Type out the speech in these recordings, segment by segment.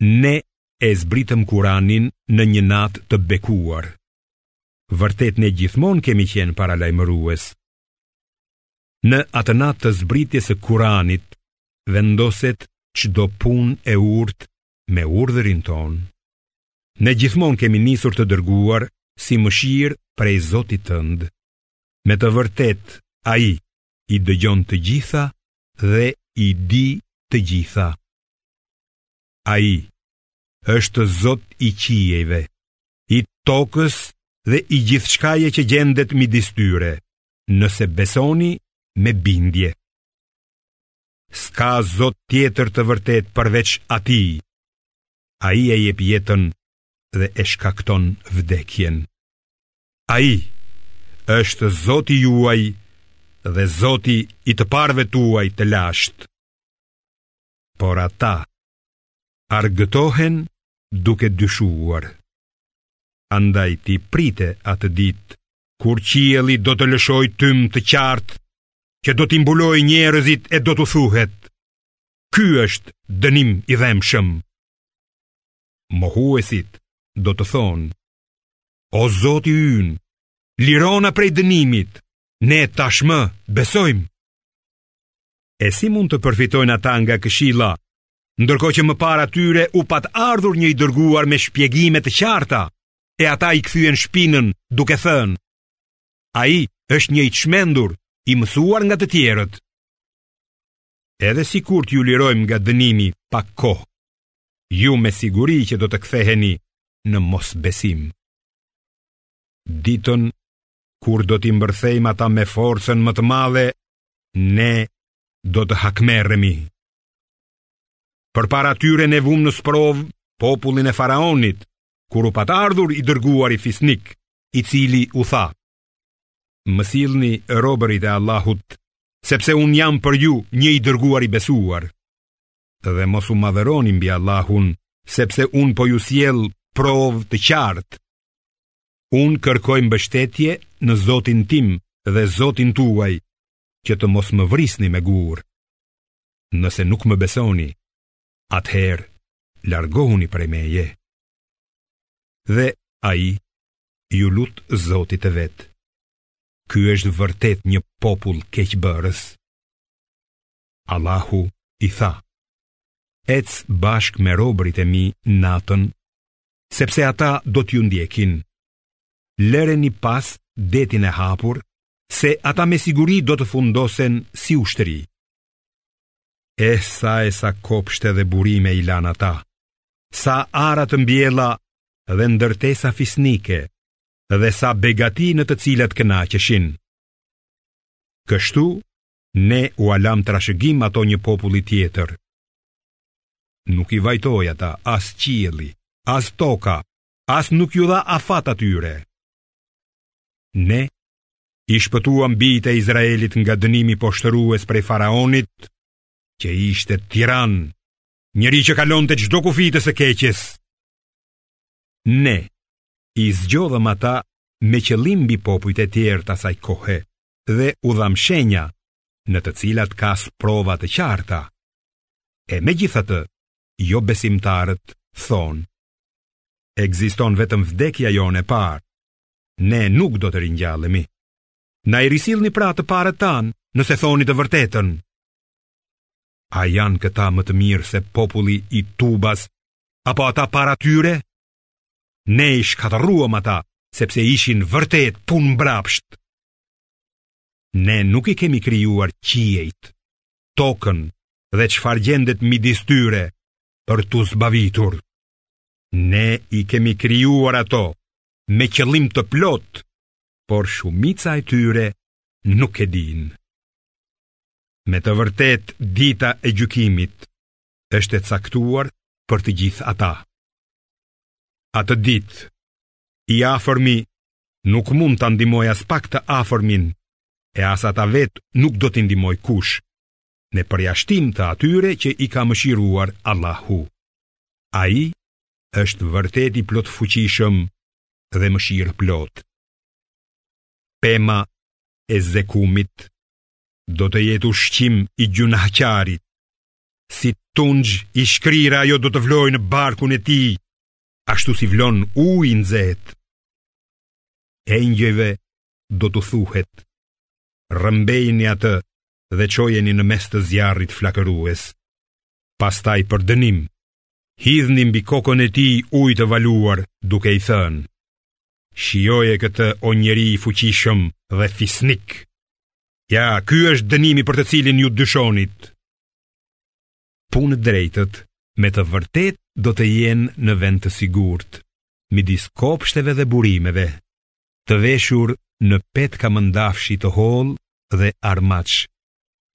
Ne e zbritëm Kuranin në një natë të bekuar. Vërtet ne gjithmonë kemi qenë paralajmërues. Në atë natë të zbritjes së Kuranit vendoset çdo punë e urtë me urdhërin tonë. Ne gjithmonë kemi nisur të dërguar si mëshirë prej Zotit tënd. Me të vërtetë ai i dëgjon të gjitha dhe i di të gjitha. Ai është Zot i qiejve, i tokës dhe i gjithçkaje që gjendet midis tyre, nëse besoni me bindje. S'ka Zot tjetër të vërtetë përveç atij, ai e jep jetën dhe e shkakton vdekjen. Ai është Zoti juaj dhe Zoti i të parëve tuaj të lashtë. Por ata argëtohen duke dyshuar. Andaj ti prite atë ditë kur qielli do të lëshojë tym të qartë që do t'i mbulojë njerëzit e do t'u thuhet. Ky është dënim i dhembshëm. Mohuesit do të thonë, o zoti ynë, lirona prej dënimit, ne tashmë besojmë. E si mund të përfitojnë ata nga këshilla, ndërkohë që më parë atyre u pat ardhur një i dërguar me shpjegime të qarta, e ata i kthyen shpinën duke thënë, ai është një i çmendur, i mësuar nga të tjerët. Edhe sikur t'ju lirojmë nga dënimi pak kohë, ju me siguri që do të ktheheni në mosbesim. ditën kur do t'i mbërthejmë ata me forcën më të madhe, ne do të hakmerremi. Përpara tyre ne vumë në sprovë popullin e faraonit, kur u pat ardhur i dërguari fisnik, i cili u tha, Më sillni robërit e Allahut, sepse unë jam për ju një i dërguar i besuar, dhe mos u madhëroni mbi Allahun, sepse unë po ju sjell provë të qartë, Unë kërkoj mbështetje në Zotin tim dhe Zotin tuaj, që të mos më vrisni me gurë. Nëse nuk më besoni, atëherë largohuni prej meje. Dhe ai iu lut Zotit të vet. Ky është vërtet një popull keqbërës. Allahu i tha: Ec bashkë me robërit e mi natën Sepse ata do t'ju ndjekin. Lëreni pas detin e hapur, se ata me siguri do të fundosen si ushtëri. E sa e sa kopshte dhe burime i lanë ata, sa ara të mbjella dhe ndërtesa fisnike, dhe sa begati në të cilat kënaqeshin. Kështu, Ne ua lamë trashëgim ato një populli tjetër. Nuk i vajtoi ata as qielli, as toka, as nuk iu dha afat atyre. Ne i shpëtuam bijtë e Izraelit nga dënimi poshtërues prej faraonit, që ishte tiran, njeri që kalonte çdo kufi të së keqes. Ne i zgjodhëm ata me qëllim mbi popujt e tjerë të asaj kohe, dhe u dhamë shenja në të cilat ka sprova të qarta. E megjithatë, jobesimtarët thonë, ekziston vetëm vdekja jonë e parë, ne nuk do të ringjallemi. Na i risillni pra të parët tanë, nëse thoni të vërtetën. A janë këta më të mirë se populli i Tubas, apo ata para tyre? Ne i shkatërruam ata sepse ishin vërtet punëmbrapshtë. Ne nuk i kemi krijuar qiejt, tokën dhe çfarë gjendet midis tyre për t'u zbavitur. Ne i kemi krijuar ato me qëllim të plotë, por shumica e tyre nuk e dinë. Me të vërtetë dita e gjykimit është e caktuar për të gjithë ata. Atë ditë, i afërmi nuk mund ta ndihmojë aspak të afërmin, e as ata vetë nuk do t'i ndihmojë kush, me përjashtim të atyre që i ka mëshiruar Allahu. Ai është vërtet i plotfuqishëm dhe mëshirëplotë. Pema e Zekumit do të jetë ushqim i gjynahqarit, si tunxh i shkrirë ajo do të vlojë në barkun e tij, ashtu si vlon uji i nxehtë. Engjëjve do t'u thuhet, rrëmbejeni atë dhe çojeni në mes të zjarrit flakërues, pastaj për dënim, hidhni mbi kokën e tij ujë të valuar duke i thënë, Shijoje këtë o njeri i fuqishëm dhe fisnik. Ja, ky është dënimi për të cilin ju dyshonit. Punëdrejtët me të vërtetë do të jenë në vend të sigurt, midis kopshteve dhe burimeve, të veshur në petka mëndafshi të hollë dhe armaç,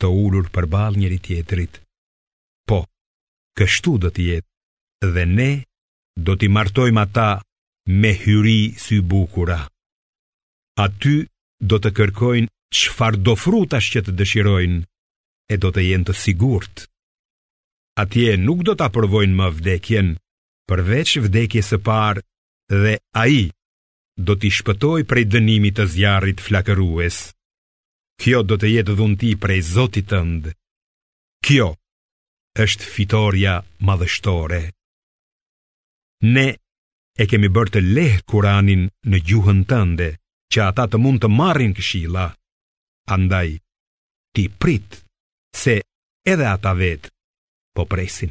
të ulur përballë njëri-tjetrit. Po, kështu do të jetë, dhe ne do t'i martojmë ata me hyri sybukura. Aty do të kërkojnë çfarëdo frutash që të dëshirojnë e do të jenë të sigurt. Atje nuk do ta provojnë më vdekjen, përveç vdekjes së parë dhe ai do t'i shpëtojë prej dënimit të zjarrit flakërues. Kjo do të jetë dhunti prej Zotit tënd. Kjo është fitorja madhështore. Ne e kemi bërë të lehtë Kur'anin në gjuhën tënde, që ata të mund të marrin këshilla. Andaj, ti prit se edhe ata vetë po presin.